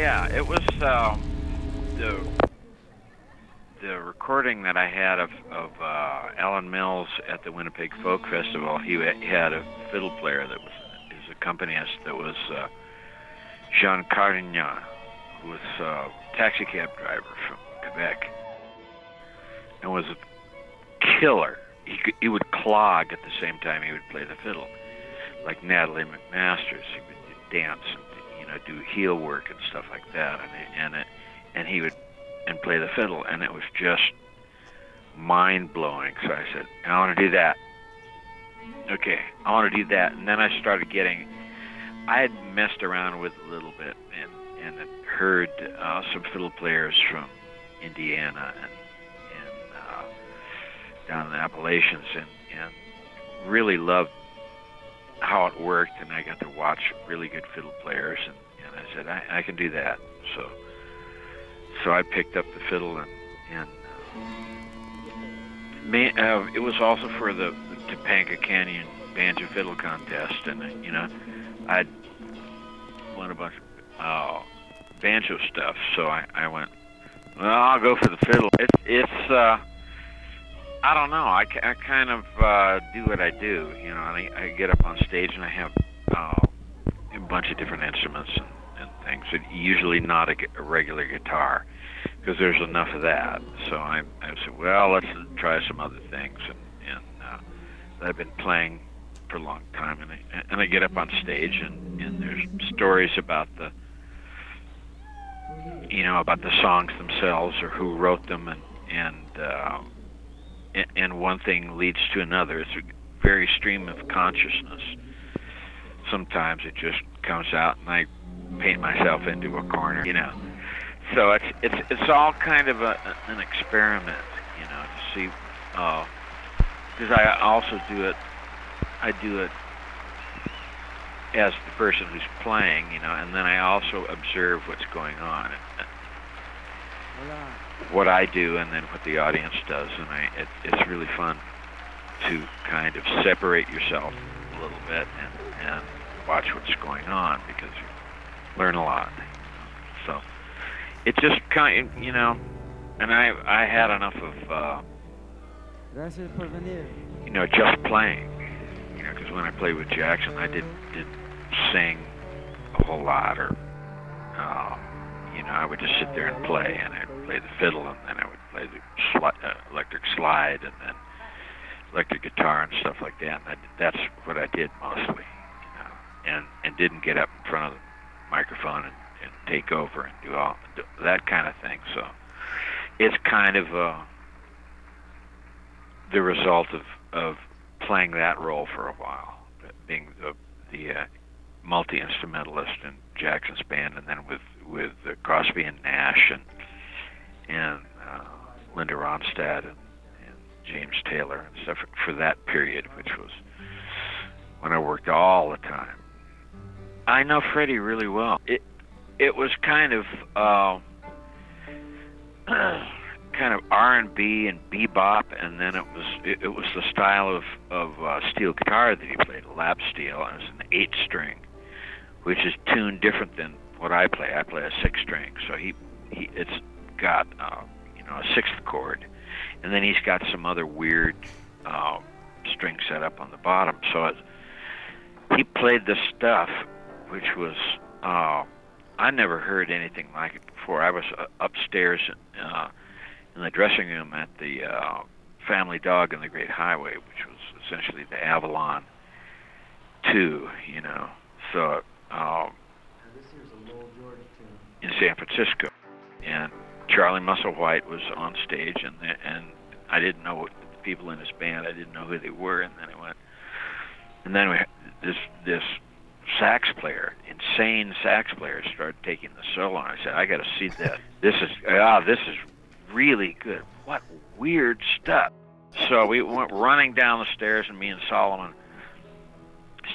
Yeah, it was um, the the recording that I had of of uh, Alan Mills at the Winnipeg Folk Festival. He, had a fiddle player that was his accompanist that was uh, Jean Carignan, who was a taxi cab driver from Quebec, and was a killer. He could, he would clog at the same time he would play the fiddle, like Natalie MacMasters. He would dance and you know do heel work and stuff like that, and and it, and he would and play the fiddle, and it was just mind blowing. So I said, I want to do that. Okay, I want to do that, and then I started getting. I had messed around with a little bit and and had heard uh, some fiddle players from Indiana and and uh, down in the Appalachians, and and really loved how it worked, and I got to watch really good fiddle players, and, and I said I, I can do that. So so I picked up the fiddle and and uh, man, uh, it was also for the, Topanga Canyon banjo fiddle contest, and uh, you know I'd won a bunch of uh, banjo stuff, so I, I went. Well, I'll go for the fiddle. It's it's uh, I don't know. I, I kind of uh, do what I do, you know. I, I get up on stage and I have uh, a bunch of different instruments and and things. And usually not a, a regular guitar because there's enough of that. So I, I said, well, let's try some other things. And, and uh, I've been playing for a long time, and I, and I get up on stage, and, and there's stories about the, you know, about the songs themselves or who wrote them, and and uh, and one thing leads to another. It's a very stream of consciousness. Sometimes it just comes out, and I paint myself into a corner, you know. So it's it's it's all kind of a, an experiment, you know, to see. Because uh, I also do it, I do it as the person who's playing, you know, and then I also observe what's going on, what I do, and then what the audience does, and I it, it's really fun to kind of separate yourself a little bit and and watch what's going on because you learn a lot. So it just kind of, you know, and I I had enough of uh, you know just playing, you know, because when I played with Jackson, I did did sing a whole lot, or uh, you know, I would just sit there and play, and I'd play the fiddle, and then I would play the sli- uh, electric slide, and then electric guitar and stuff like that. And I, that's what I did mostly, you know, and and didn't get up in front of the microphone and, and take over and do all do that kind of thing. So it's kind of uh, the result of of playing that role for a while, being the the uh, multi instrumentalist in Jackson's band, and then with with uh, Crosby and Nash and and uh, Linda Ronstadt and, and James Taylor and stuff for that period, which was when I worked all the time I know Freddie really well. It it was kind of uh, kind of R and B and bebop, and then it was it, it was the style of of uh, steel guitar that he played, lap steel, and it was an eight string, which is tuned different than what I play. I play a six string, so he he it's got uh, you know a sixth chord, and then he's got some other weird uh, string set up on the bottom. So it, he played the stuff which was uh, I never heard anything like it before. I was uh, upstairs uh, in the dressing room at the uh, Family Dog and the Great Highway, which was essentially the Avalon Two, you know. So um, in San Francisco, and Charlie Musselwhite was on stage, and and I didn't know what the people in his band. I didn't know who they were, and then I went, and then we this this sax player, insane sax player, started taking the solo. And I said, I got to see this. This is ah, this is really good. What weird stuff. So we went running down the stairs, and me and Solomon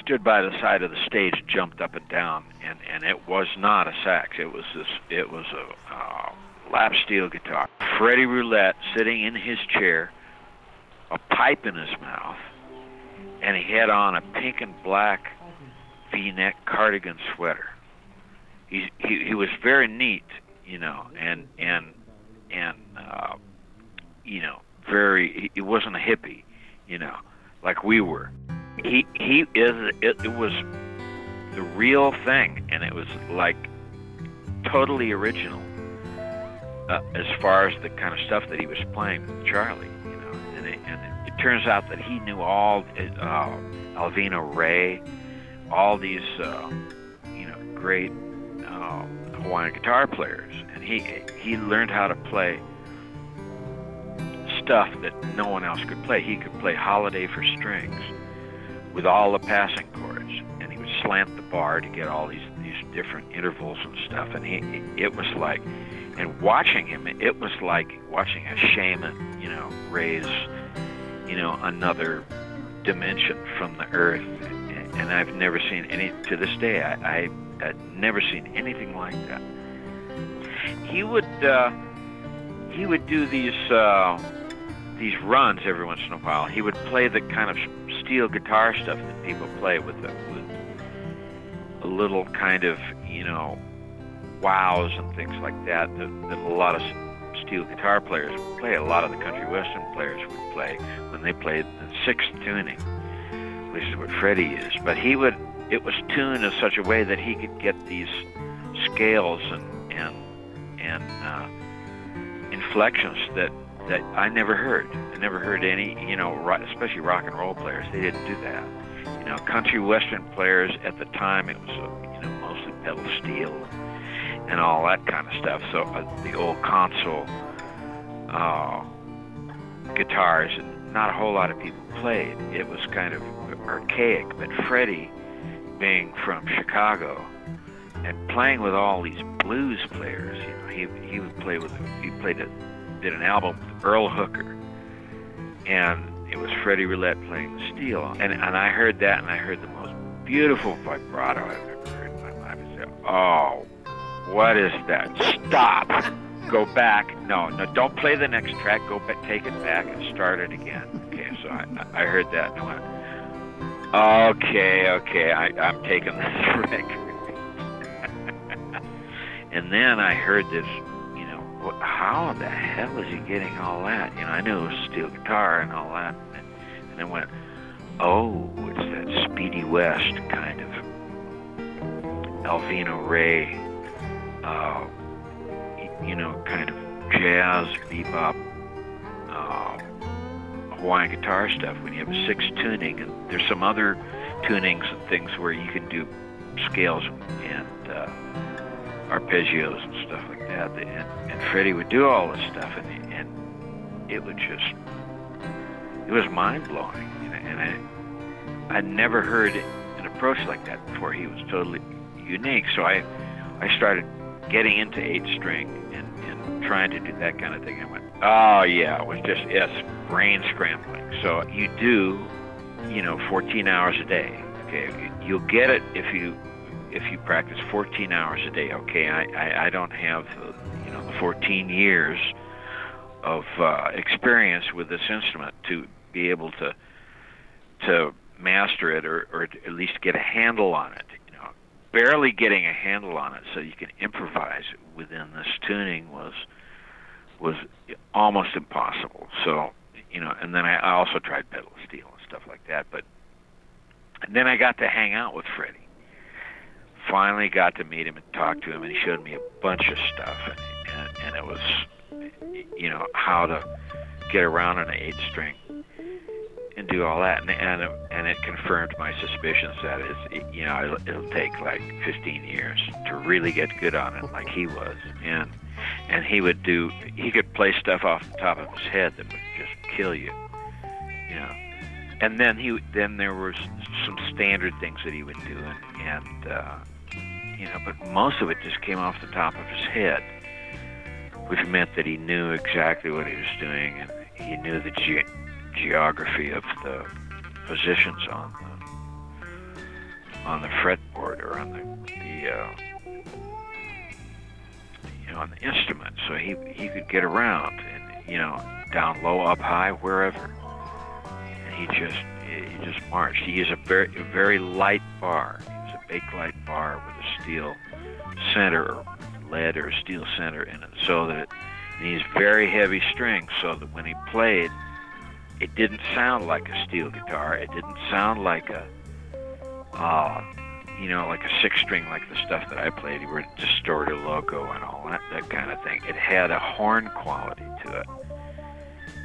stood by the side of the stage, jumped up and down, and and it was not a sax. It was this. It was a uh, lap steel guitar. Freddie Roulette sitting in his chair, a pipe in his mouth, and he had on a pink and black V-neck cardigan sweater, he he, he was very neat, you know, and and and uh, you know, very. He, wasn't a hippie, you know, like we were. He he is. It, it was the real thing, and it was like totally original uh, as far as the kind of stuff that he was playing with Charlie, you know. And it, and it, turns out that he knew all uh, Alvino Rey, all these uh, you know great uh, Hawaiian guitar players, and he he learned how to play stuff that no one else could play. He could play Holiday for strings with all the passing chords, and he would slant the bar to get all these these different intervals and stuff. And he it was like, and watching him, it was like watching a shaman, you know, raise, you know, another dimension from the earth. And I've never seen any to this day. I, I I'd never seen anything like that. He would uh, he would do these uh, these runs every once in a while. He would play the kind of steel guitar stuff that people play with, the, with a little kind of you know wows and things like that, that that a lot of steel guitar players would play. A lot of the country western players would play when they played the sixth tuning, which is what Freddie used. But he would it was tuned in such a way that he could get these scales and and and uh, inflections that that I never heard. I never heard any, you know, especially rock and roll players. They didn't do that. You know, country western players at the time it was, uh, you know, mostly pedal steel and all that kind of stuff. So uh, the old console uh, guitars, and not a whole lot of people played. It was kind of archaic. But Freddie being from Chicago and playing with all these blues players. You know, he he would play with he played a, did an album with Earl Hooker, and it was Freddie Roulette playing the steel. And and I heard that, and I heard the most beautiful vibrato I've ever heard in my life. I said, "Oh, what is that? Stop." Go back. No, no, don't play the next track. Go back, take it back, and start it again. Okay, so I, I heard that and I went, Okay, okay, I, I'm taking this record. and then I heard this, you know, what, how the hell is he getting all that? You know, I knew it was steel guitar and all that, and, and then went, oh, it's that Speedy West kind of Alvino Rey, uh, you know, kind of jazz bebop. Uh, Hawaiian guitar stuff when you have a six tuning, and there's some other tunings and things where you can do scales and uh, arpeggios and stuff like that. And, and Freddie would do all this stuff, and, and it would just it was mind blowing. And I I'd never heard an approach like that before. He was totally unique. So I I started getting into eight string and, and trying to do that kind of thing. I went, oh yeah, it was just yes, brain scrambling. So you do, you know, 14 hours a day. Okay, you'll get it if you if you practice 14 hours a day. Okay, I I, I don't have you know 14 years of uh, experience with this instrument to be able to to master it or, or at least get a handle on it. Barely getting a handle on it so you can improvise within this tuning was was almost impossible. So, you know, and then I, I also tried pedal steel and stuff like that. But and then I got to hang out with Freddie. Finally, got to meet him and talk to him, and he showed me a bunch of stuff, and and, and it was, you know, how to get around on an eight string and do all that, and and and it confirmed my suspicions that it's you know it'll, it'll take like 15 years to really get good on it, like he was, and and he would do he could play stuff off the top of his head that would just kill you you know. And then he then there was some standard things that he would do and and uh you know but most of it just came off the top of his head which meant that he knew exactly what he was doing and he knew the geography of the positions on the on the fretboard or on the the uh you know, on the instrument, so he he could get around and you know, down low, up high, wherever. And he just he just marched. He used a very a very light bar. He was a Bakelite bar with a steel center or lead or steel center in it, so that it needs very heavy strings, so that when he played, it didn't sound like a steel guitar. It didn't sound like a, uh, you know, like a six string like the stuff that I played, where it distorted logo and all that, that kind of thing. It had a horn quality to it.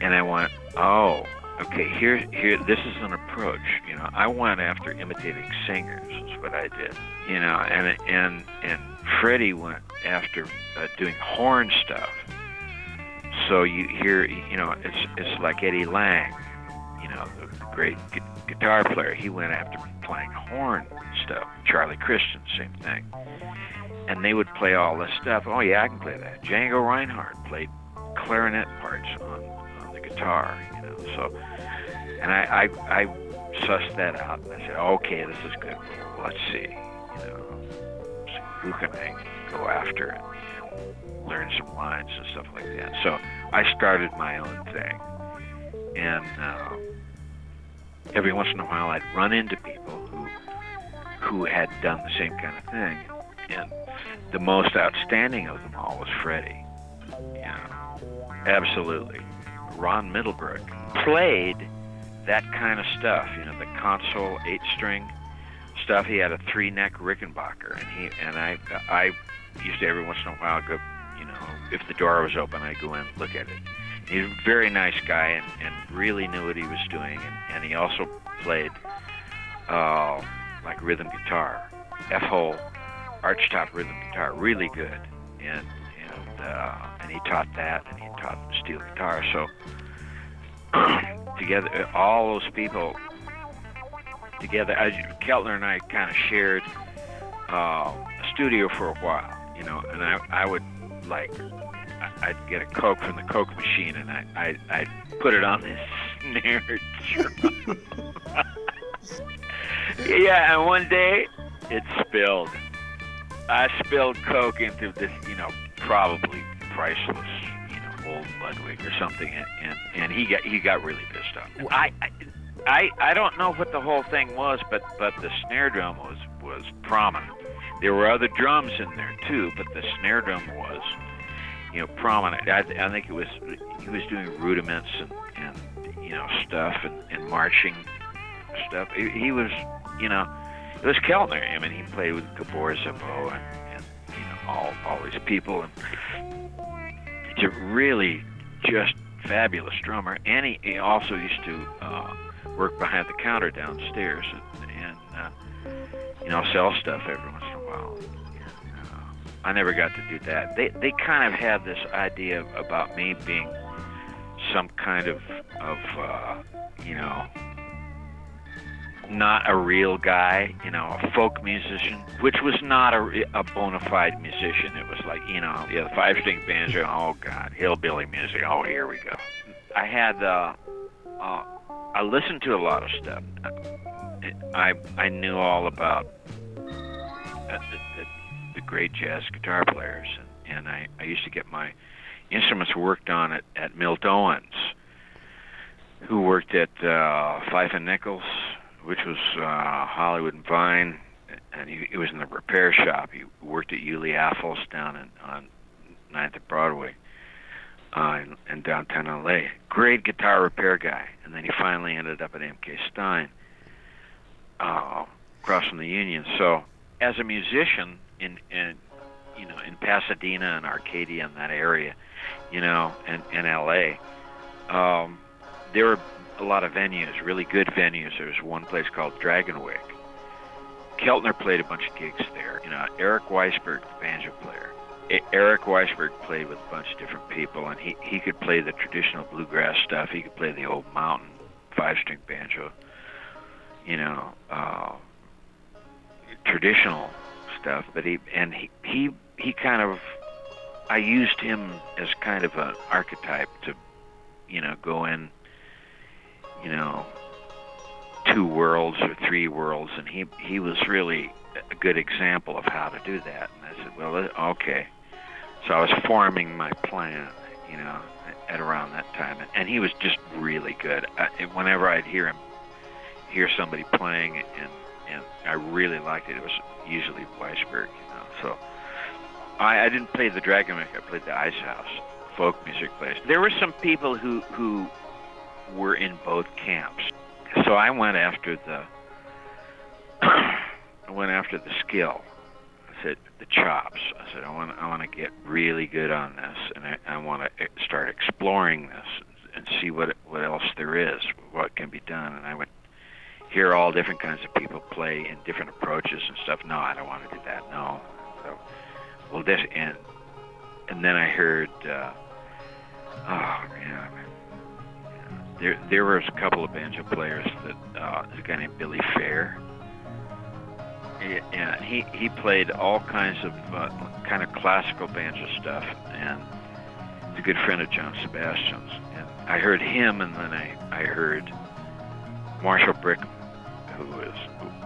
And I went, oh, okay, here, here, this is an approach. You know, I went after imitating singers, is what I did. You know, and and and Freddie went after uh, doing horn stuff. So you hear, you know, it's it's like Eddie Lang, you know, the, great gu- guitar player. He went after playing horn stuff. Charlie Christian, same thing. And they would play all this stuff. Oh yeah, I can play that. Django Reinhardt played clarinet parts on, on the guitar, you know. So, and I, I I sussed that out, and I said, okay, this is good. Let's see, you know, who can I go after and learn some lines and stuff like that. So I started my own thing, and uh, every once in a while I'd run into people who who had done the same kind of thing, and the most outstanding of them all was Freddie. Know, absolutely. Ron Middlebrook played that kind of stuff. You know, the console eight-string stuff. He had a three-neck Rickenbacker, and he and I I used to every once in a while go, if the door was open, I'd go in and look at it. He's a very nice guy and, and really knew what he was doing, and, and he also played uh, like rhythm guitar, F-hole, archtop rhythm guitar, really good, and and uh, and he taught that, and he taught steel guitar. So together, all those people together, I, Keltner and I kind of shared uh, a studio for a while, you know, and I I would like I'd get a Coke from the Coke machine and I, I, I'd put it on this snare drum. yeah, and one day it spilled. I spilled Coke into this, you know, probably priceless, you know, old Ludwig or something, and, and, and he got he got really pissed off. I, I I don't know what the whole thing was, but but the snare drum was was prominent. There were other drums in there too, but the snare drum was you know, prominent. I, I think it was he was doing rudiments and, and you know stuff and, and marching stuff. He, he was, you know, it was Keltner. I mean, he played with Gabor Szabo and, and you know all all these people, and he's a really just fabulous drummer. And he, he also used to uh, work behind the counter downstairs and, and uh, you know sell stuff every once in a while. I never got to do that. They they kind of had this idea about me being some kind of of uh, you know not a real guy, you know, a folk musician, which was not a, a bona fide musician. It was like you know, yeah, the five string banjo. Oh God, hillbilly music. Oh, here we go. I had uh, uh, I listened to a lot of stuff. I I knew all about. Uh, the, the, the great jazz guitar players, and, and I, I used to get my instruments worked on at, at Milt Owens, who worked at uh, Fife and Nichols, which was uh, Hollywood and Vine, and he, he was in the repair shop. He worked at Uli Affels down in, on Ninth and Broadway uh, in, in downtown LA. Great guitar repair guy, and then he finally ended up at MK Stein uh, across from the Union. So, as a musician, in in you know in Pasadena and Arcadia and that area, you know, and in LA, um, there were a lot of venues, really good venues. There was one place called Dragonwyck. Keltner played a bunch of gigs there. You know, Eric Weissberg, banjo player. Eric Weissberg played with a bunch of different people, and he he could play the traditional bluegrass stuff. He could play the old mountain five-string banjo. You know, uh, traditional stuff, but he and he he he kind of I used him as kind of an archetype to you know go in you know two worlds or three worlds and he he was really a good example of how to do that. And I said well okay. So I was forming my plan you know at around that time and he was just really good. I, whenever I'd hear him hear somebody playing and and I really liked it. It was usually Weissberg, you know. So I, I didn't play the Dragon Maker. I played the Ice House folk music place. There were some people who who were in both camps. So I went after the I went after the skill. I said the chops. I said I want I want to get really good on this, and I, I want to start exploring this and see what what else there is, what can be done. And I went hear all different kinds of people play in different approaches and stuff. No, I don't want to do that. No. So, well, this and and then I heard. Uh, oh yeah. There, there was a couple of banjo players that uh, a guy named Billy Faier. Yeah, he he played all kinds of uh, kind of classical banjo stuff, and he's a good friend of John Sebastian's. And I heard him, and then I I heard Marshall Brickman, who was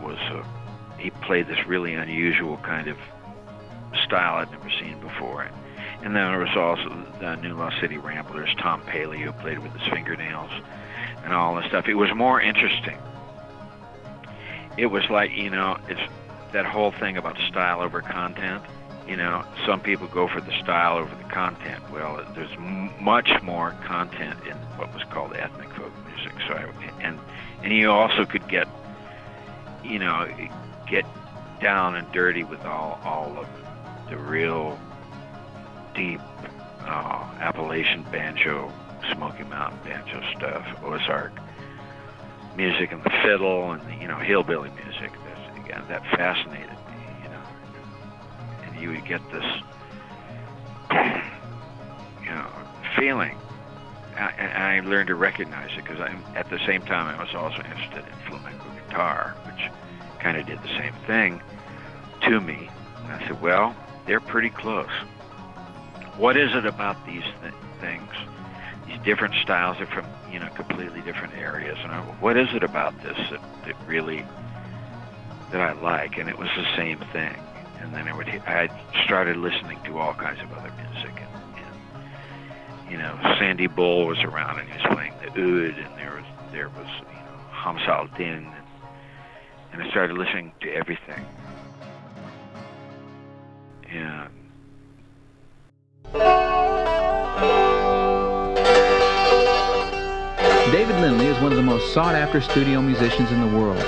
was a, he played this really unusual kind of style I'd never seen before. And then there was also the New Lost City Ramblers, Tom Paley, who played with his fingernails and all this stuff. It was more interesting. It was like, you know, it's that whole thing about style over content. You know, some people go for the style over the content. Well, there's m- much more content in what was called ethnic folk music. So, I, and and you also could get, you know, get down and dirty with all all of the real deep uh, Appalachian banjo, Smoky Mountain banjo stuff, Ozark music and the fiddle and the, you know hillbilly music. That's again that fascinated me, you know. And you would get this, you know, feeling. And I learned to recognize it because at the same time I was also interested in flamenco guitar, which kind of did the same thing to me. And I said, well, they're pretty close what is it about these th- things? These different styles are from you know completely different areas, and I, what is it about this that, that really that I like? And it was the same thing. And then I would I started listening to all kinds of other music, and, and you know Sandy Bull was around, and he was playing the oud, and there was there was you know Hamza al-Din, and, and I started listening to everything. And David Lindley is one of the most sought-after studio musicians in the world.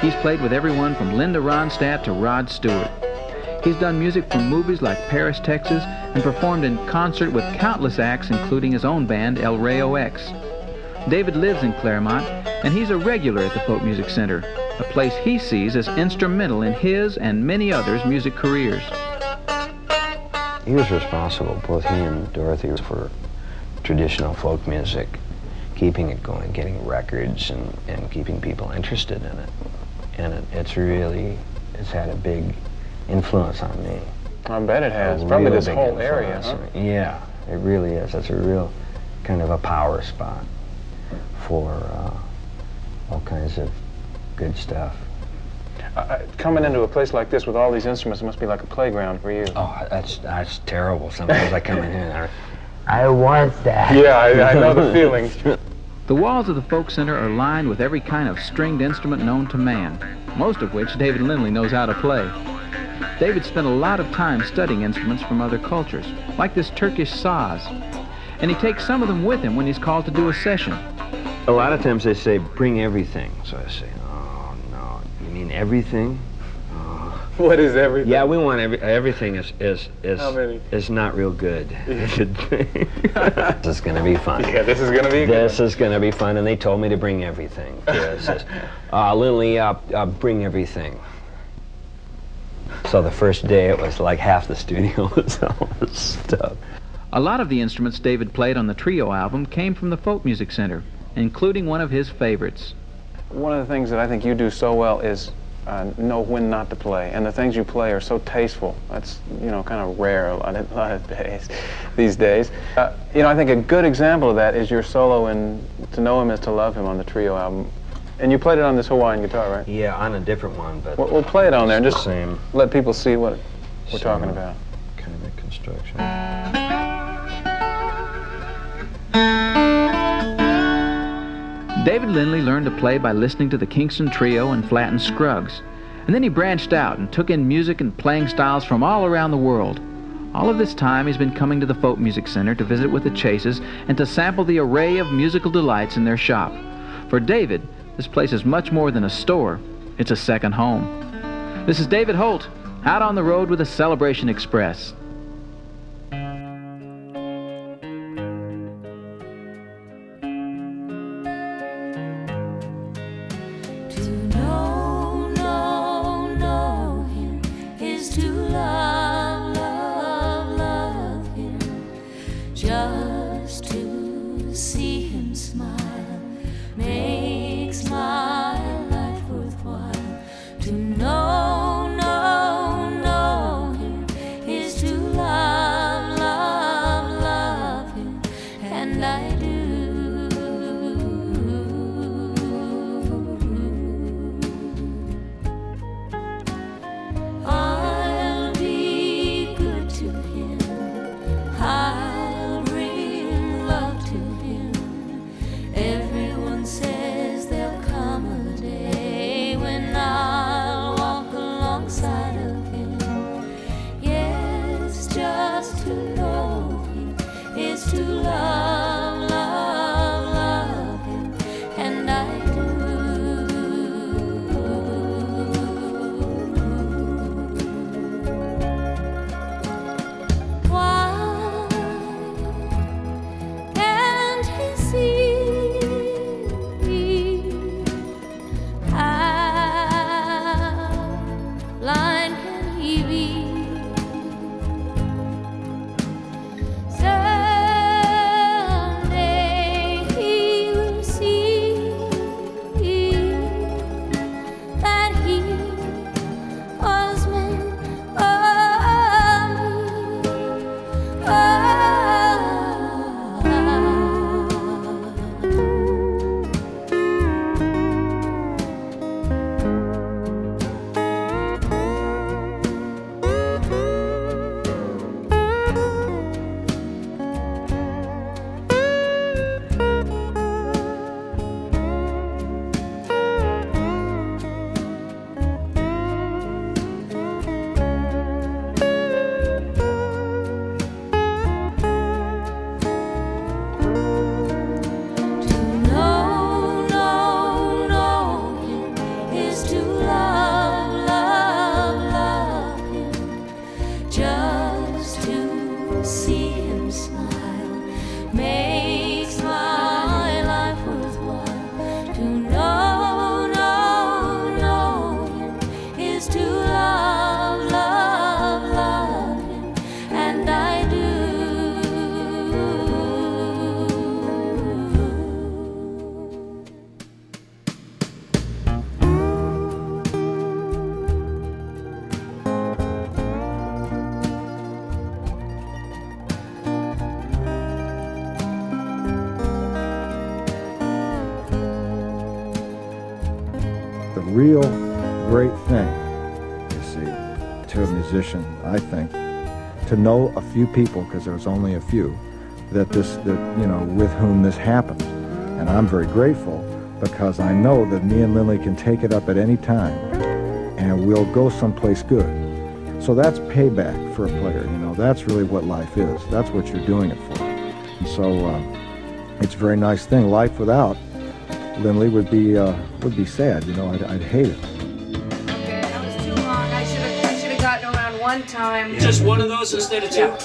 He's played with everyone from Linda Ronstadt to Rod Stewart. He's done music for movies like Paris, Texas, and performed in concert with countless acts, including his own band, El Rayo X. David lives in Claremont, and he's a regular at the Folk Music Center, a place he sees as instrumental in his and many others' music careers. He was responsible, both he and Dorothy, for traditional folk music, keeping it going, getting records, and, and keeping people interested in it. And it, it's really, it's had a big influence on me. I bet it has. Probably this whole area. Huh? Yeah, it really is. It's a real kind of a power spot for uh, all kinds of good stuff. Uh, coming into a place like this with all these instruments must be like a playground for you. Oh, that's that's terrible. Sometimes I come in here and I, I want that. Yeah, I, I know the feeling. The walls of the Folk Center are lined with every kind of stringed instrument known to man, most of which David Lindley knows how to play. David spent a lot of time studying instruments from other cultures, like this Turkish saz, and he takes some of them with him when he's called to do a session. A lot of times they say, bring everything. So I say, oh, no, you mean everything? Oh. What is everything? Yeah, we want every, everything is is is How many? is not real good. this is gonna be fun. Yeah, this is gonna be good. This is gonna be fun, and they told me to bring everything. This is, uh, Lindley, uh, uh, bring everything. So the first day, it was like half the studio was all this stuff. A lot of the instruments David played on the trio album came from the Folk Music Center, including one of his favorites. One of the things that I think you do so well is uh, know when not to play, and the things you play are so tasteful. That's you know kind of rare a lot of, a lot of days these days. Uh, you know, I think a good example of that is your solo in "To Know Him Is to Love Him" on the trio album, and you played it on this Hawaiian guitar, right? Yeah, on a different one, but We'll, we'll play it on there and just same let people see what we're Same. talking about. kind of construction. David Lindley learned to play by listening to the Kingston Trio and Flatt and Scruggs, And then he branched out and took in music and playing styles from all around the world. All of this time, he's been coming to the Folk Music Center to visit with the Chases and to sample the array of musical delights in their shop. For David, this place is much more than a store, it's a second home. This is David Holt, out on the road with the Celebration Express. Few people, because there's only a few, that this, that, you know, with whom this happens. And I'm very grateful because I know that me and Lindley can take it up at any time and we'll go someplace good. So that's payback for a player, you know, that's really what life is. That's what you're doing it for. And so uh, it's a very nice thing. Life without Lindley would be uh, would be sad. You know, I'd, I'd hate it. One time. Just one of those instead of two. Yeah.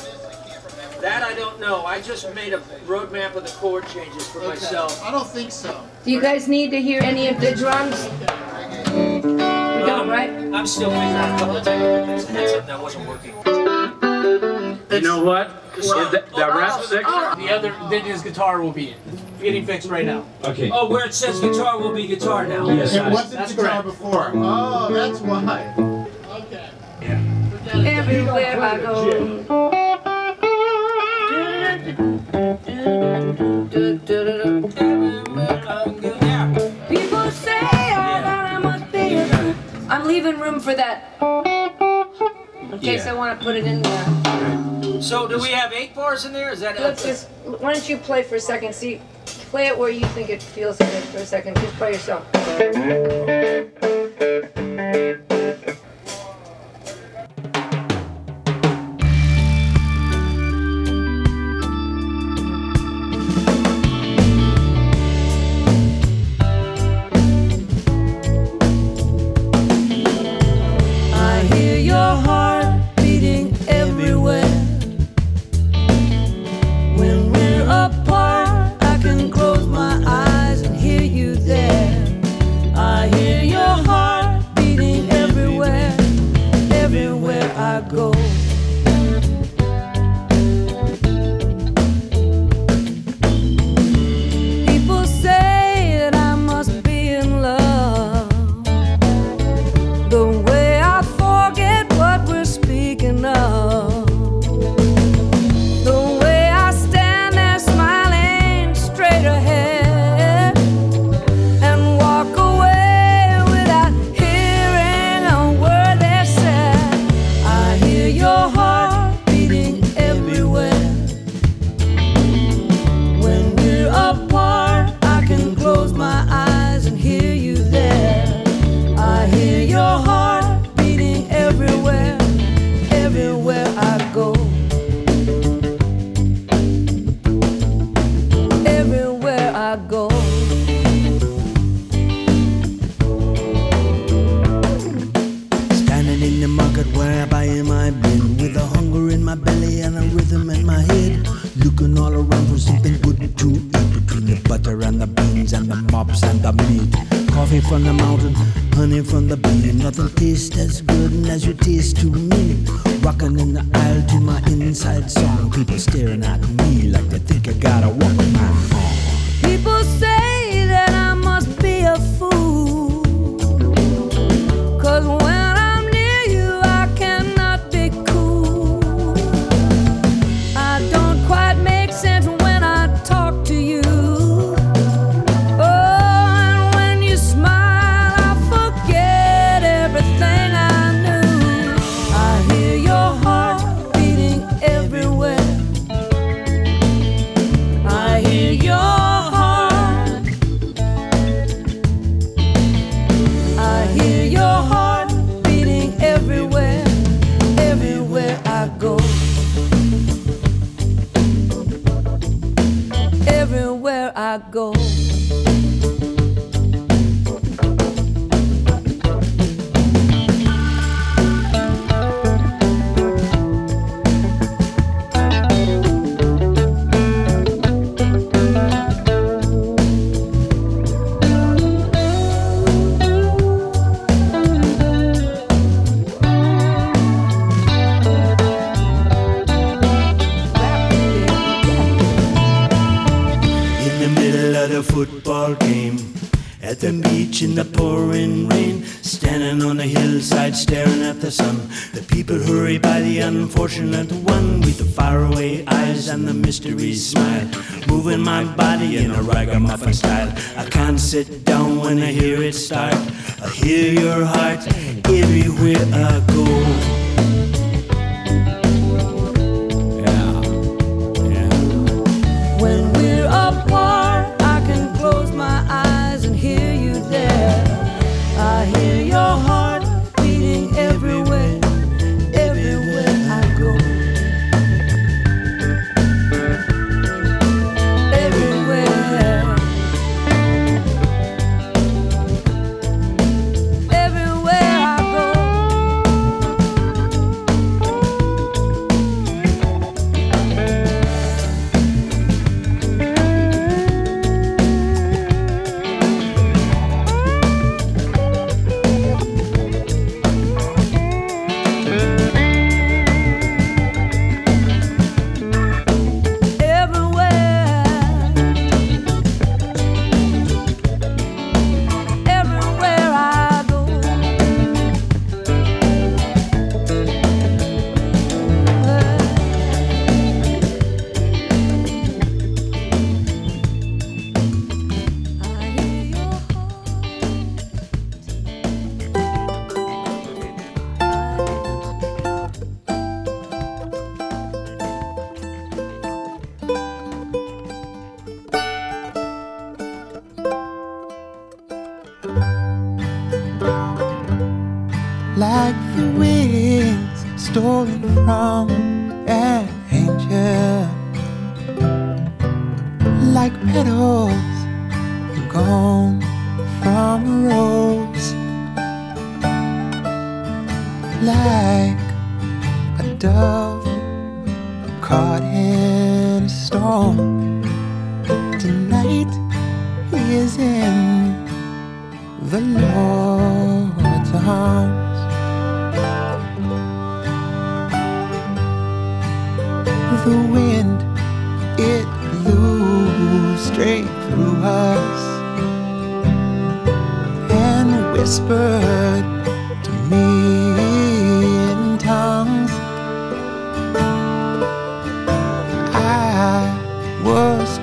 That I don't know. I just made a road map of the chord changes for myself. I don't think so. Do you guys need to hear any of the drums? You don't, right? I'm still figuring out a couple of technical things. The headset that wasn't working. You know what? That, that rap section. Oh. The other, then his guitar will be in. Getting fixed right now. Okay. Oh, where it says guitar will be guitar now. Yes, It I- wasn't That's guitar correct. before. Oh, that's why. Okay. Everywhere I go. People say oh, that I must be. I'm leaving room for that. In case I want to put it in there. So do we have eight bars in there? Is that Let's just. Why don't you play for a second? See, play it where you think it feels good for a second. Just by yourself.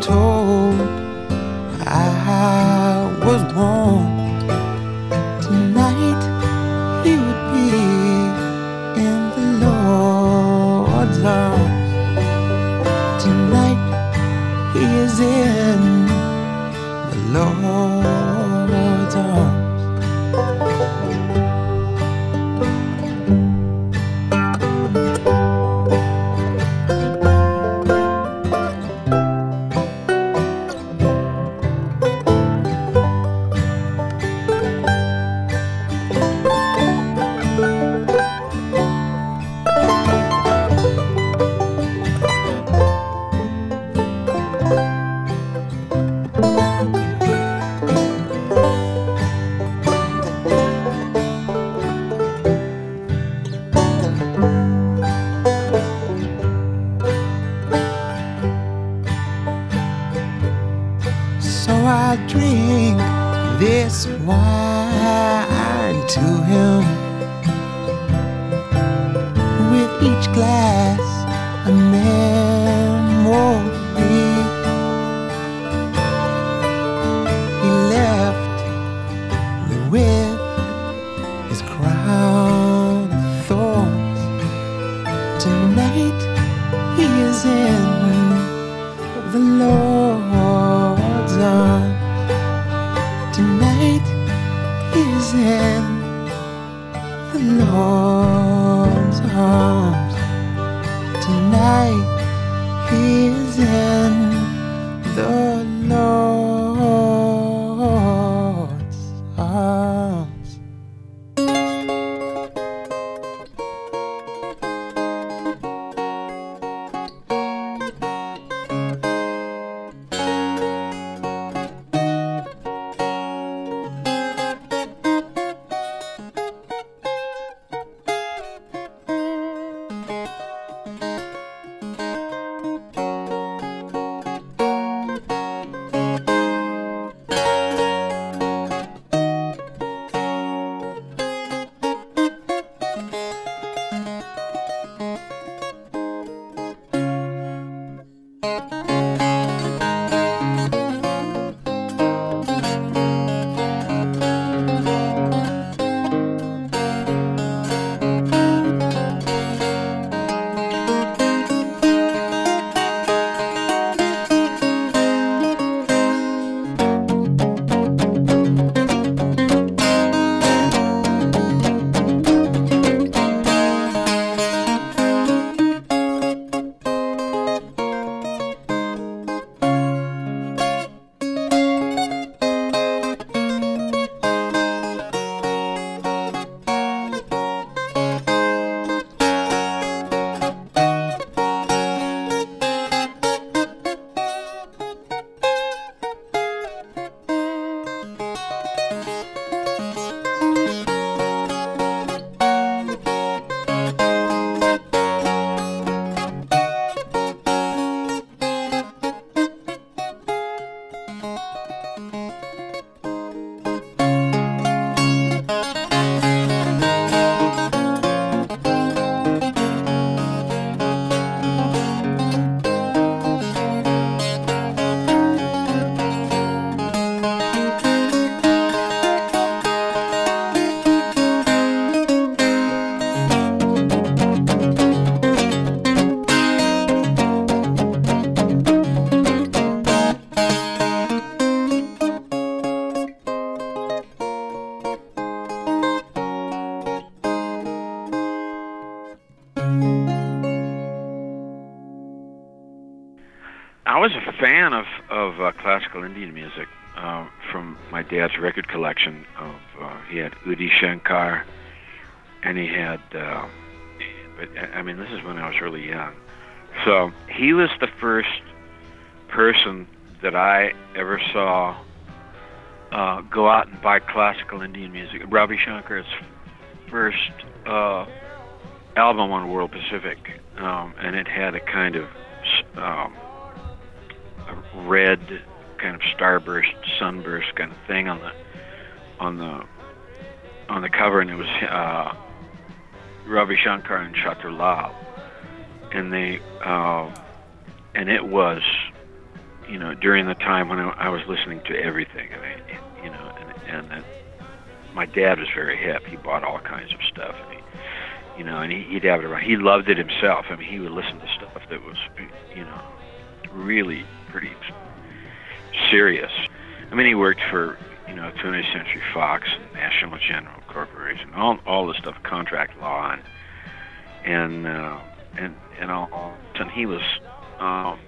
Told I was warned record collection. Of uh, he had Uday Shankar, and he had. Uh, but I mean, this is when I was really young. So he was the first person that I ever saw uh, go out and buy classical Indian music. Ravi Shankar's first uh, album on World Pacific, um, and it had a kind of um, a red kind of starburst, sunburst kind of thing on the on the on the cover, and it was uh, Ravi Shankar and Chatur Lal, and they uh, and it was you know during the time when I, I was listening to everything, and I, you know, and and my dad was very hip. He bought all kinds of stuff, and he you know, and he, he'd have it around. He loved it himself. I mean, he would listen to stuff that was, you know, really pretty serious. I mean, he worked for, you know, 20th Century Fox, National General Corporation, all all the stuff, contract law, and and uh, and and all. all and he was, um,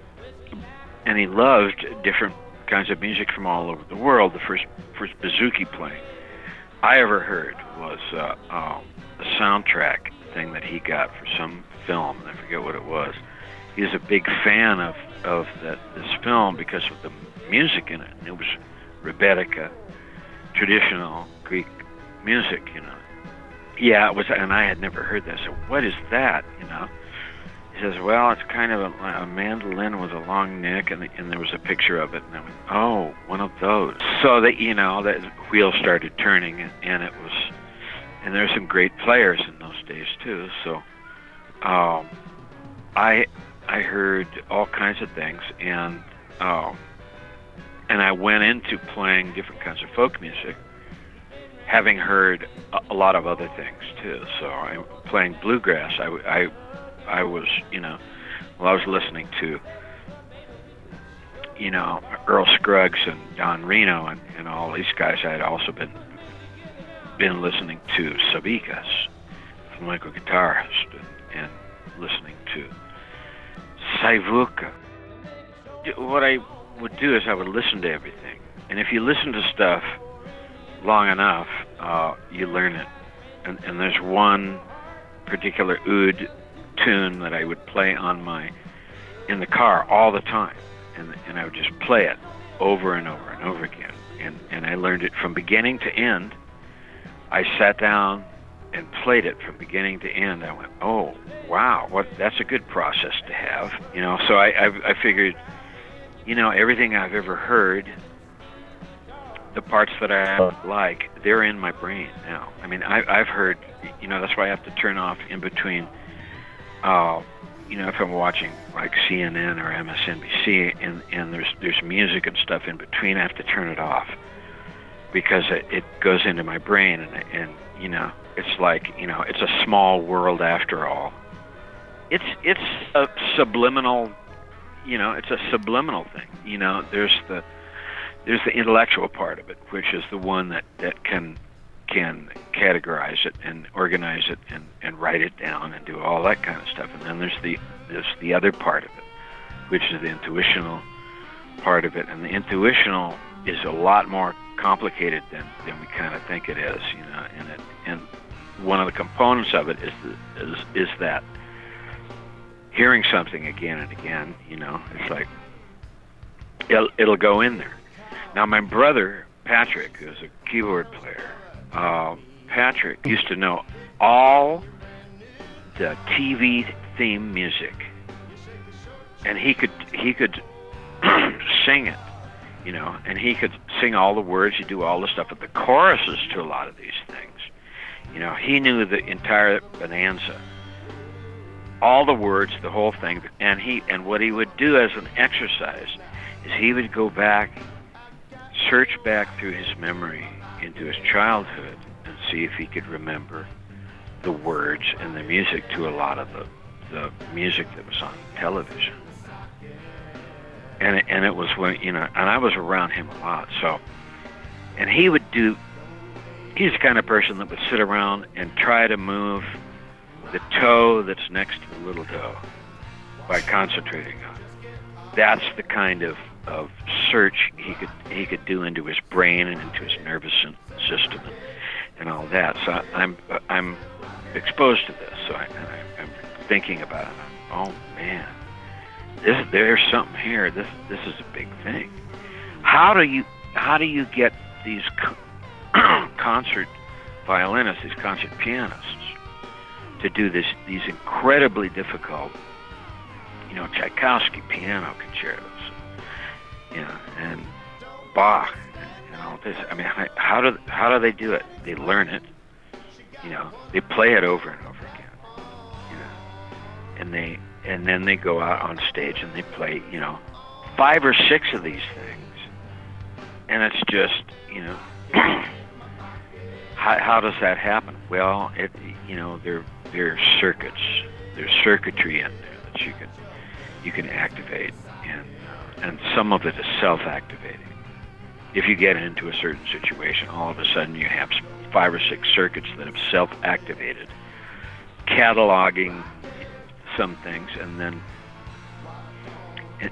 and he loved different kinds of music from all over the world. The first first bouzouki playing I ever heard was uh, um, the soundtrack thing that he got for some film. I forget what it was. He was a big fan of of that this film because of the music in it. And it was Rebetika, traditional Greek music, you know. Yeah, it was, and I had never heard that. So what is that, you know? he says, "Well, it's kind of a, a mandolin with a long neck, and, and there was a picture of it." And I went, "Oh, one of those." So that you know, that wheel started turning, and, and it was, and there were some great players in those days too. So, um, I I heard all kinds of things, and um, and I went into playing different kinds of folk music, having heard a, lot of other things too. So I'm playing bluegrass. I, I I was, you know, well, I was listening to, you know, Earl Scruggs and Don Reno and, and all these guys. I had also been been listening to Sabicas, flamenco guitarist, and, and listening to Saivuka. What I would do is I would listen to everything, and if you listen to stuff long enough, uh, you learn it. And, and there's one particular oud tune that I would play on my in the car all the time, and and I would just play it over and over and over again, and and I learned it from beginning to end. I sat down and played it from beginning to end. I went, oh wow, what that's a good process to have, you know. So I I, I figured, you know, everything I've ever heard. The parts that I like, they're in my brain now. I mean, I, I've heard, you know, that's why I have to turn off in between uh, you know, if I'm watching like CNN or MSNBC and and there's there's music and stuff in between, I have to turn it off because it, it goes into my brain and and you know it's like you know it's a small world after all. It's it's a subliminal, you know, it's a subliminal thing. You know, there's the there's the intellectual part of it, which is the one that that can can categorize it and organize it and, and write it down and do all that kind of stuff. And then there's the there's the other part of it, which is the intuitional part of it. And the intuitional is a lot more complicated than, than we kind of think it is, you know. And it and one of the components of it is the, is is that hearing something again and again, you know, it's like it'll it'll go in there. Now my brother Patrick, who's a keyboard player, uh, Patrick used to know all the TV theme music, and he could he could sing it, you know, and he could sing all the words, he'd do all the stuff, but the choruses to a lot of these things, you know, he knew the entire bonanza, all the words, the whole thing, and he and what he would do as an exercise is he would go back, search back through his memory into his childhood and see if he could remember the words and the music to a lot of the, the music that was on television. And it, and it was when you know, and I was around him a lot. So, and he would do. He's the kind of person that would sit around and try to move the toe that's next to the little toe by concentrating on it. That's the kind of of search he could he could do into his brain and into his nervous system and, and all that. So I'm I'm exposed to this. So I, I'm thinking about it. Oh man, this there's something here. This this is a big thing. How do you how do you get these concert violinists, these concert pianists, to do this these incredibly difficult, you know, Tchaikovsky piano concertos? you know, and Bach and all this. I mean, how do how do they do it? They learn it, you know. They play it over and over again, you know, and they and then they go out on stage and they play, you know, five or six of these things, and it's just, you know, how how does that happen? Well, it you know, there there are circuits, there's circuitry in there that you can you can activate and uh, and some of it is self-activating. If you get into a certain situation, all of a sudden you have five or six circuits that have self-activated, cataloging some things, and then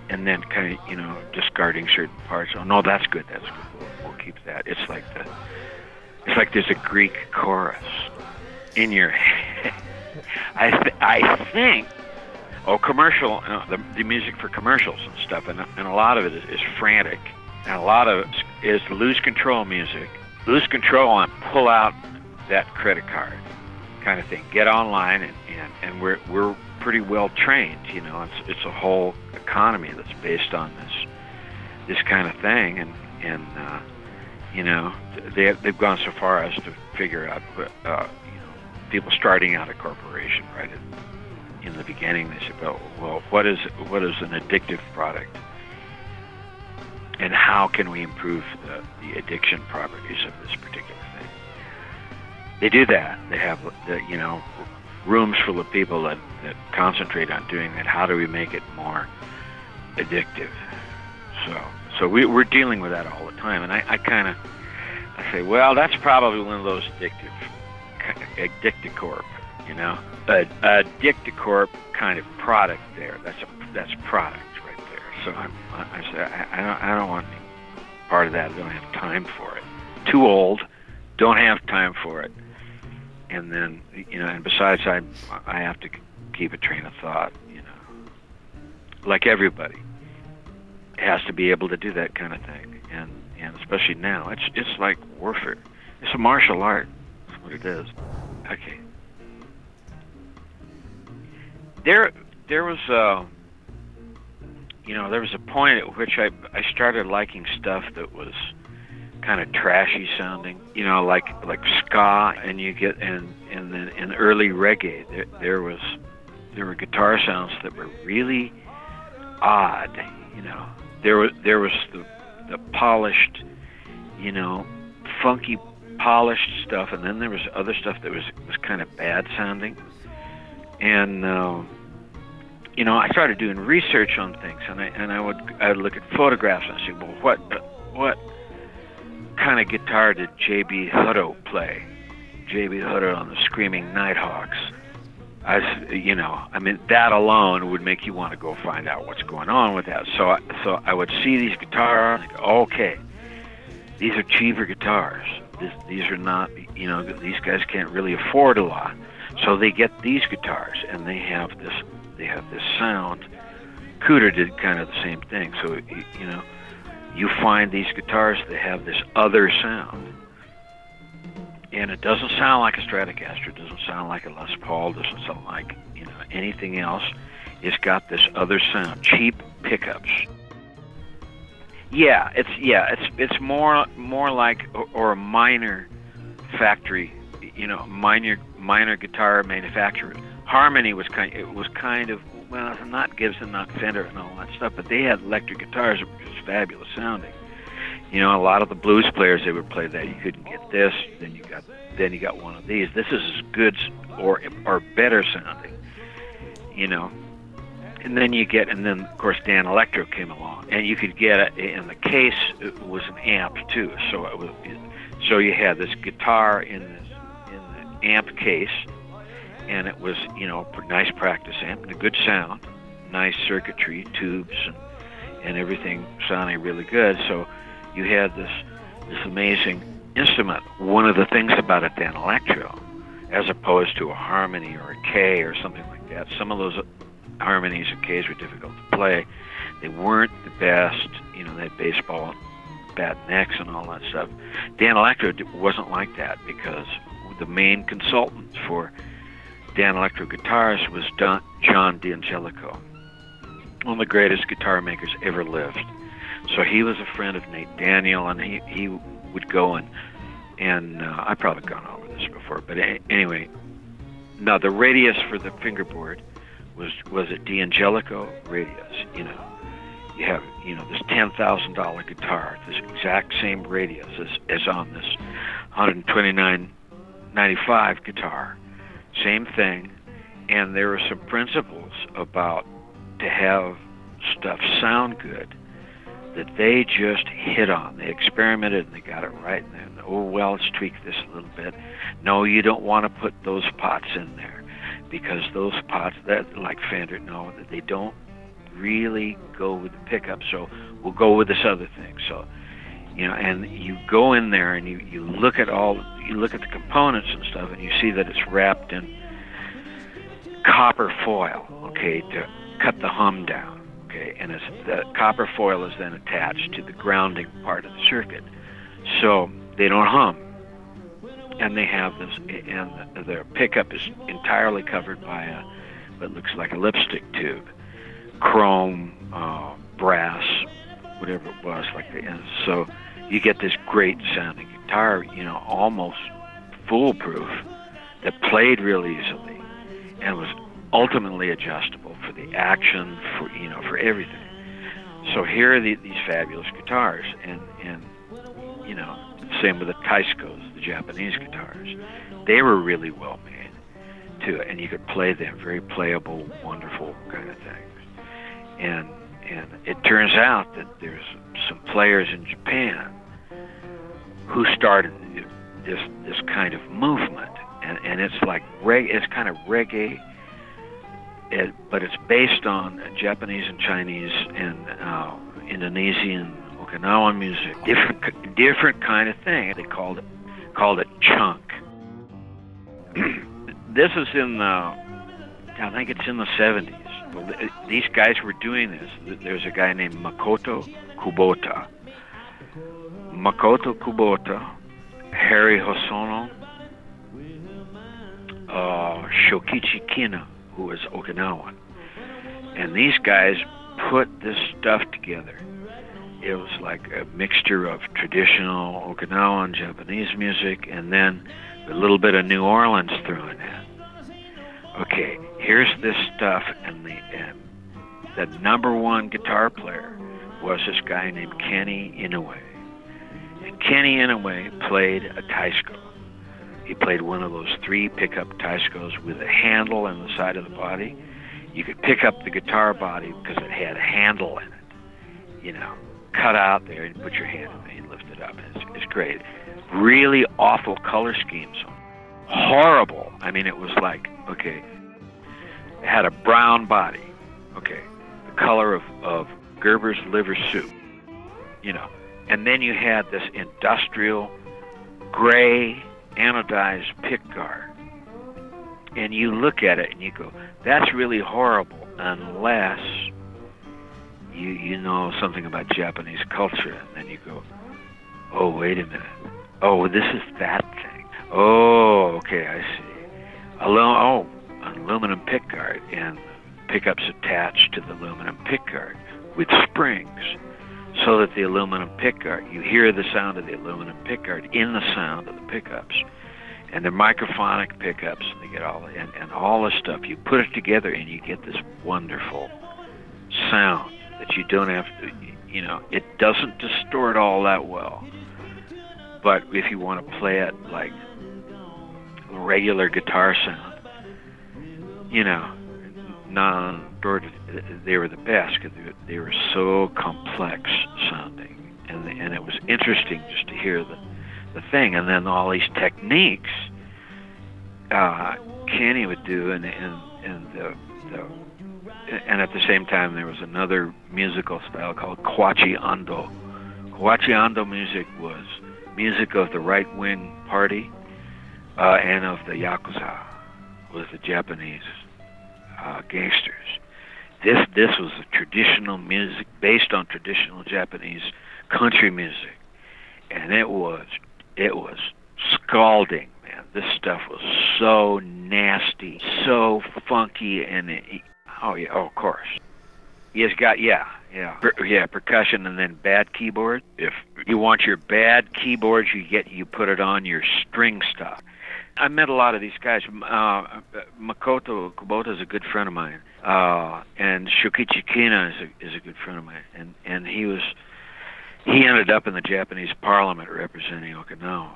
and, then kind of you know discarding certain parts. Oh no, that's good. That's good. We'll, we'll keep that. It's like the it's like there's a Greek chorus in your head. I th- I think oh, commercial, uh, the, the music for commercials and stuff, and, and a lot of it is, is frantic, and a lot of it is lose control music. Lose control and pull out that credit card kind of thing. Get online, and, and, and we're, we're pretty well trained. You know, it's it's a whole economy that's based on this this kind of thing, and and uh, you know they they've gone so far as to figure out uh, people starting out a corporation right in, the beginning they said well well what is what is an addictive product? And how can we improve the, the addiction properties of this particular thing? They do that. They have the, you know rooms full of people that, that concentrate on doing that. How do we make it more addictive? So so we, we're dealing with that all the time. And i, I kind of I say, well, that's probably one of those addictive, addicticorp, you know, a, a addicticorp kind of product there. That's a that's product right there. So I'm, I, I say, I, I don't I don't want any part of that. I don't have time for it. Too old, don't have time for it. And then you know, and besides, I I have to keep a train of thought. You know, like everybody has to be able to do that kind of thing, and and especially now, it's it's like warfare. It's a martial art. It is. Okay. There, there was a, you know, there was a point at which I I started liking stuff that was kind of trashy sounding. You know, like like ska, and you get and and then in early reggae, there there was there were guitar sounds that were really odd. You know, there was there was the the polished, you know, funky polished stuff, and then there was other stuff that was was kind of bad sounding. And uh, you know, I started doing research on things, and I and I would I would look at photographs and say, well, what what kind of guitar did J.B. Hutto play? J.B. Hutto on the Screaming Nighthawks. I, you know, I mean, that alone would make you want to go find out what's going on with that. So, so I would see these guitars. Go, okay, these are cheaper guitars. This, these are not, you know, these guys can't really afford a lot. So they get these guitars, and they have this, they have this sound. Cooder did kind of the same thing. So, you know, you find these guitars that have this other sound and it doesn't sound like a Stratocaster. It doesn't sound like a Les Paul. It doesn't sound like you know anything else. It's got this other sound, cheap pickups. Yeah, it's yeah, it's it's more more like or, or a minor factory, you know, minor minor guitar manufacturer. Harmony was kind it was kind of well, not Gibson, not Fender, and all that stuff, but they had electric guitars were just fabulous sounding you know, a lot of the blues players they would play that. You couldn't get this, then you got then you got one of these. This is as good or or better sounding, you know. And then you get, and then of course Danelectro came along, and you could get it in the case. It was an amp too, so it was. So you had this guitar in this in the amp case, and it was you know a nice practice amp and a good sound, nice circuitry, tubes, and and everything sounding really good. So you had this this amazing instrument. One of the things about a Danelectro, as opposed to a harmony or a Kay or something like that, some of those harmonies and Kays were difficult to play. They weren't the best, you know, that baseball bat necks and all that stuff. Danelectro wasn't like that because the main consultant for Danelectro guitars was Don, John D'Angelico, one of the greatest guitar makers ever lived. So he was a friend of Nate Daniel, and he he would go and and uh, I've probably gone over this before, but anyway, now the radius for the fingerboard was was a D'Angelico radios. You know, you have you know this ten thousand dollar guitar, this exact same radius as, as on this 129.95 guitar, same thing, and there are some principles about to have stuff sound good that they just hit on. They experimented and they got it right. And then, oh well, let's tweak this a little bit. No, you don't want to put those pots in there because those pots, that like Fender, know that they don't really go with the pickup. So we'll go with this other thing. So you know, and you go in there and you you look at all, you look at the components and stuff, and you see that it's wrapped in copper foil, okay, to cut the hum down okay, and it's, the copper foil is then attached to the grounding part of the circuit, so they don't hum. And they have this, and their pickup is entirely covered by a it looks like a lipstick tube, chrome, uh, brass, whatever it was, like the and so you get this great sounding guitar, you know, almost foolproof that played real easily and was ultimately adjustable for the action, for you know, for everything. So here are the, these fabulous guitars, and and you know, same with the the Japanese guitars. They were really well made too, and you could play them, very playable, wonderful kind of things. And and it turns out that there's some players in Japan who started this this kind of movement, and and it's like reg, it's kind of reggae, it, but it's based on Japanese and Chinese and uh, Indonesian Okinawan music, different different kind of thing. They called it called it chunk. this is in the, I think it's in the 70s. Well, these guys were doing this. There's a guy named Makoto Kubota. Makoto Kubota, Harry Hosono, uh, Shokichi Kina, who is Okinawan. And these guys put this stuff together. It was like a mixture of traditional Okinawan Japanese music and then a little bit of New Orleans thrown in. Okay, here's this stuff, and the and the number one guitar player was this guy named Kenny Inoue. And Kenny Inoue played a Teisco. He played one of those three pickup Teiscos with a handle in the side of the body. You could pick up the guitar body because it had a handle in it. You know, cut out there and put your hand in it and lift it up. It's, it's great. Really awful color schemes. Horrible. I mean, it was like, okay, it had a brown body. Okay, the color of, of Gerber's liver soup. You know, and then you had this industrial gray anodized pickguard. And you look at it and you go, that's really horrible unless you you know something about Japanese culture and then you go, Oh wait a minute. Oh this is that thing. Oh, okay, I see. Alu- oh, an aluminum pickguard and pickups attached to the aluminum pickguard with springs so that the aluminum pickguard, you hear the sound of the aluminum pickguard in the sound of the pickups. And they're microphonic pickups, and they get all and, and all this stuff. You put it together, and you get this wonderful sound that you don't have to. You know, it doesn't distort all that well. But if you want to play it like regular guitar sound, you know, non they were the best because they, were so complex sounding, and and it was interesting just to hear the the thing, and then all these techniques uh, Kenny would do, and and and the, the and at the same time there was another musical style called Kawachi Ondo. Kawachi Ondo music was music of the right wing party uh, and of the Yakuza, was the Japanese uh, gangsters. This this was a traditional music based on traditional Japanese country music, and it was it was scalding, man. This stuff was so nasty, so funky, and oh yeah, oh of course. He's got yeah, yeah, per, yeah, percussion and then bad keyboard. If you want your bad keyboards, you get you put it on your string stuff. I met a lot of these guys. Uh, Makoto Kubota is a good friend of mine, uh, and Shokichi Kina is a, is a good friend of mine, and and he was he ended up in the Japanese Parliament representing Okinawa.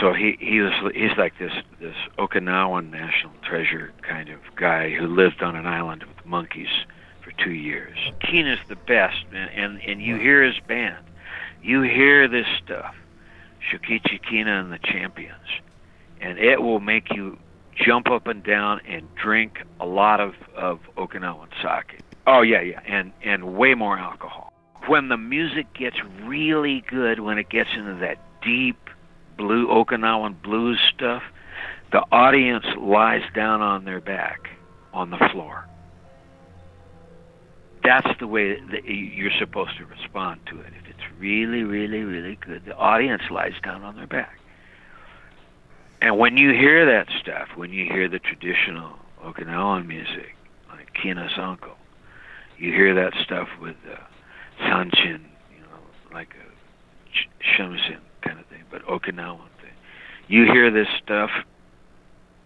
So he he was he's like this this Okinawan national treasure kind of guy who lived on an island with monkeys for two years. Kina's the best, man, and and you hear his band, you hear this stuff, Shokichi Kina and the Champloose and it will make you jump up and down and drink a lot of of Okinawan sake. Oh yeah, yeah, and and way more alcohol. When the music gets really good, when it gets into that deep blue Okinawan blues stuff, the audience lies down on their back on the floor. That's the way that you're supposed to respond to it. If it's really, really, really good, the audience lies down on their back. And when you hear that stuff, when you hear the traditional Okinawan music, like Kina's uncle. You hear that stuff with uh, sanshin, you know, like a sh- shamisen but Okinawan thing. You hear this stuff,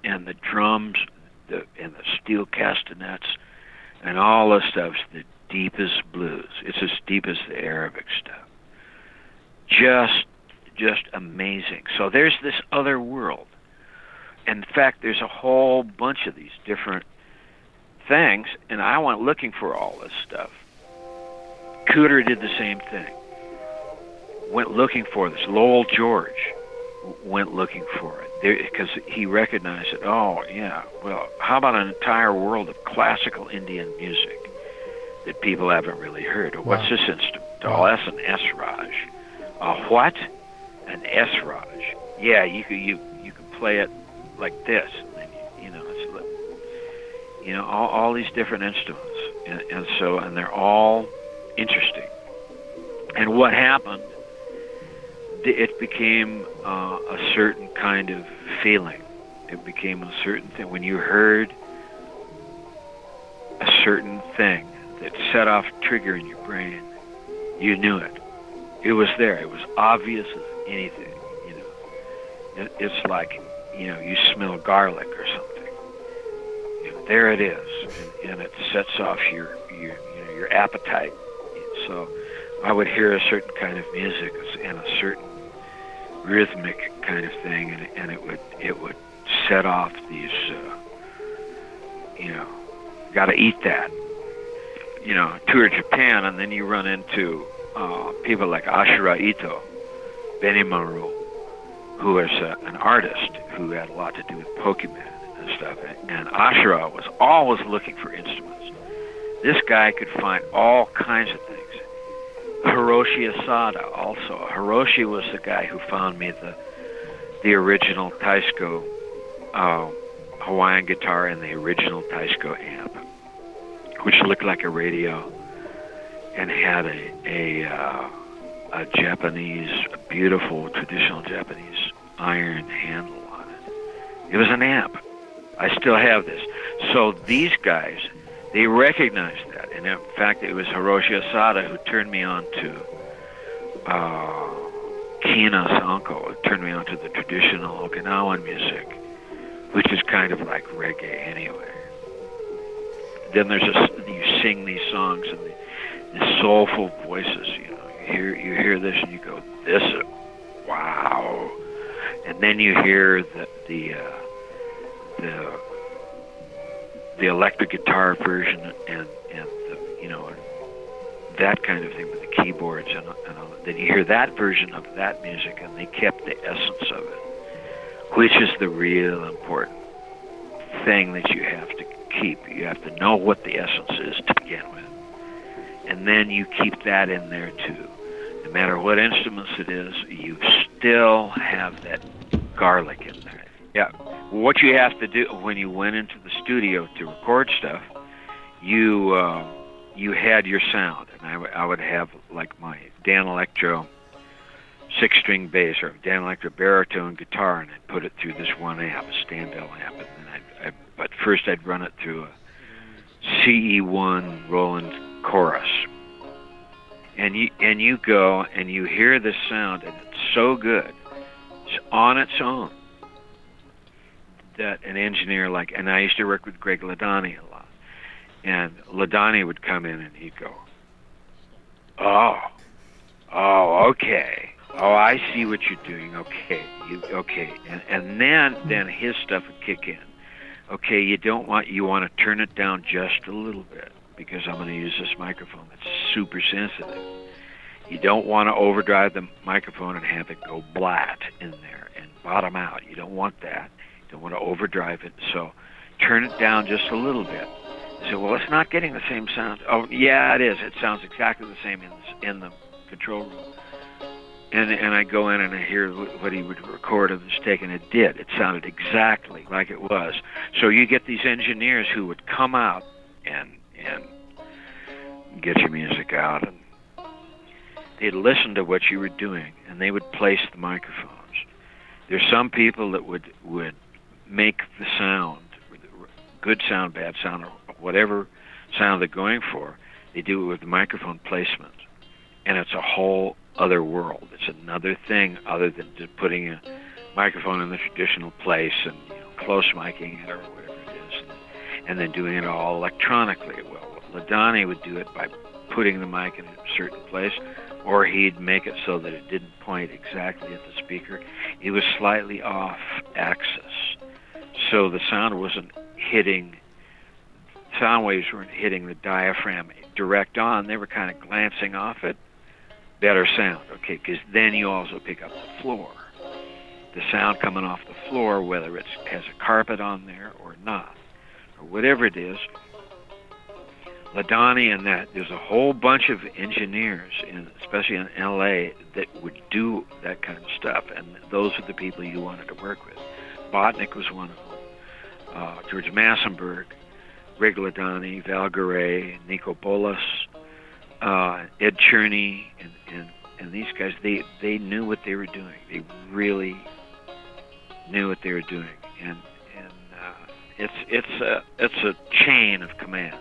and the drums, the and the steel castanets, and all the stuff's the deepest blues. It's as deep as the Arabic stuff. Just, just amazing. So there's this other world. In fact, there's a whole bunch of these different things, and I went looking for all this stuff. Cooder did the same thing. Went looking for this. Lowell George went looking for it because he recognized it. Oh, yeah. Well, how about an entire world of classical Indian music that people haven't really heard? What's this instrument? Oh, that's an esraj. A what? An esraj. Yeah, you could you you could play it like this. And you, you know, it's you know all, all these different instruments, and, and so and they're all interesting. And what happened? It became uh, a certain kind of feeling. It became a certain thing when you heard a certain thing that set off a trigger in your brain. You knew it. It was there. It was obvious as anything. You know, it, it's like you know you smell garlic or something. You know, there it is, and, and it sets off your your you know your appetite. So I would hear a certain kind of music and a certain rhythmic kind of thing, and, and it would it would set off these. Uh, you know, got to eat that. You know, tour Japan, and then you run into uh, people like Ashura Ito, Benimaru, who is uh, an artist who had a lot to do with Pokemon and stuff. And Ashura was always looking for instruments. This guy could find all kinds of things. Hiroshi Asada also. Hiroshi was the guy who found me the the original Teisco uh, Hawaiian guitar and the original Teisco amp, which looked like a radio and had a a, uh, a Japanese, a beautiful traditional Japanese iron handle on it. It was an amp. I still have this. So these guys, they recognized that, and in fact, it was Hiroshi Asada who turned me on to uh, Kina's uncle. Who turned me on to the traditional Okinawan music, which is kind of like reggae anyway. Then there's a you sing these songs and the, the soulful voices. You know, you hear you hear this and you go, this is wow. And then you hear the the uh, the the electric guitar version and and the, you know that kind of thing with the keyboards and, and all that. Then you hear that version of that music, and they kept the essence of it, which is the real important thing that you have to keep. You have to know what the essence is to begin with, and then you keep that in there too. No matter what instruments it is, you still have that garlic in there. Yeah. What you have to do when you went into the studio to record stuff, you uh, you had your sound, and I, w- I would have like my Danelectro six-string bass or Danelectro baritone guitar, and I'd put it through this one amp, a Standell amp, and then I'd, I, but first I'd run it through a CE1 Roland chorus, and you and you go and you hear this sound, and it's so good, it's on its own that an engineer like, and I used to work with Greg Ladanyi a lot, and Ladanyi would come in and he'd go, "Oh, oh, okay, oh, I see what you're doing. Okay, you okay," and and then then his stuff would kick in. Okay, you don't want you want to turn it down just a little bit because I'm going to use this microphone It's super sensitive. You don't want to overdrive the microphone and have it go blat in there and bottom out. You don't want that. Don't want to overdrive it. So turn it down just a little bit. Say, well, it's not getting the same sound. Oh, yeah, it is. It sounds exactly the same in the, in the control room. And and I go in and I hear what he would record of this take, and it did. It sounded exactly like it was. So you get these engineers who would come out and and get your music out and they'd listen to what you were doing and they would place the microphones. There's some people that would would make the sound good sound, bad sound, or whatever sound they're going for, they do it with the microphone placement, and it's a whole other world. It's another thing other than just putting a microphone in the traditional place and you know, close miking it or whatever it is, and, and then doing it all electronically. Well, Ladanyi would do it by putting the mic in a certain place, or he'd make it so that it didn't point exactly at the speaker. It was slightly off axis, so the sound wasn't hitting. Sound waves weren't hitting the diaphragm direct on; they were kind of glancing off it. Better sound, okay? Because then you also pick up the floor. The sound coming off the floor, whether it has a carpet on there or not, or whatever it is, Ladanyi and that. There's a whole bunch of engineers, in, especially in L.A., that would do that kind of stuff, and those are the people you wanted to work with. Botnick was one of them. Uh, George Massenburg, Greg Ladanyi, Val Garay, Niko Bolas, uh, Ed Cherney, and, and and these guys. They they knew what they were doing. They really knew what they were doing, and and uh, it's it's a it's a chain of command